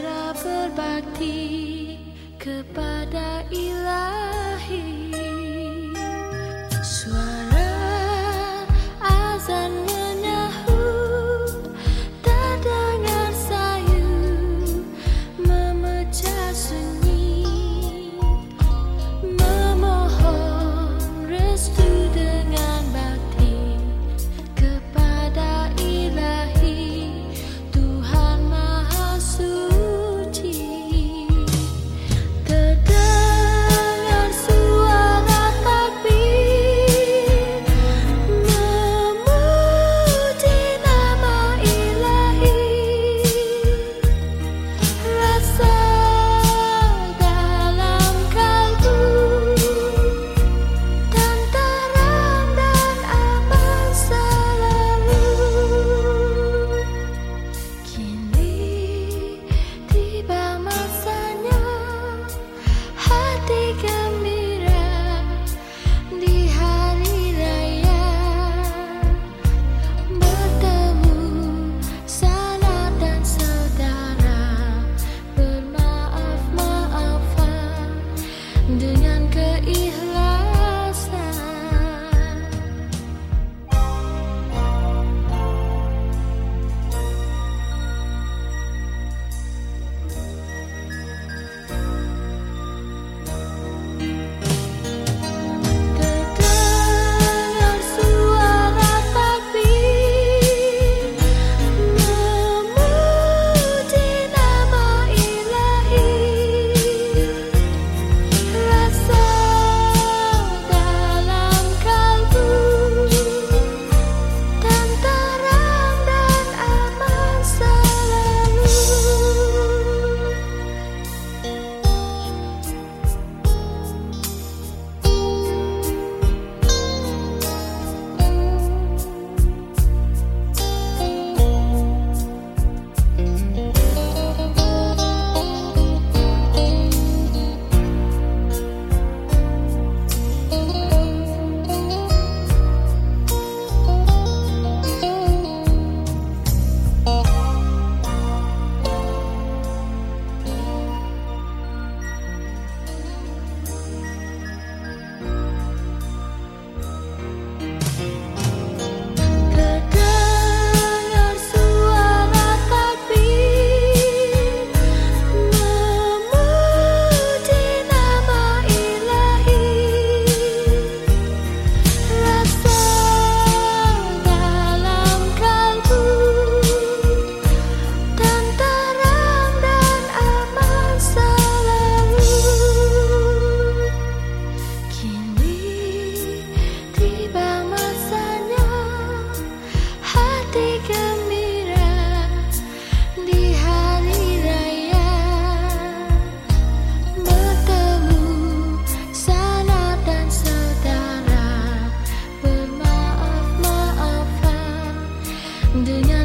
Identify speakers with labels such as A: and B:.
A: segera berbakti kepada ilahi. dengan